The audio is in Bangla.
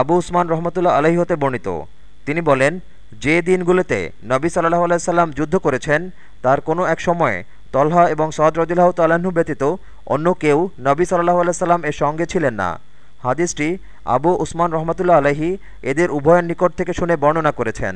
আবু উসমান রহমতুল্লাহ আলহী হতে বর্ণিত। তিনি বলেন, যে দিনগুলোতে নবী সাল্লাহ আলাইসাল্লাম যুদ্ধ করেছেন, তার কোনো এক সময়ে তলহা এবং সদ রদিল্লাহ তাল্লাহ্ন ব্যতীত অন্য কেউ নবী সাল্লাহ আলাইসাল্লাম এর সঙ্গে ছিলেন না। হাদিসটি আবু উসমান রহমতুল্লাহ আলহী এদের উভয়ের নিকট থেকে শুনে বর্ণনা করেছেন।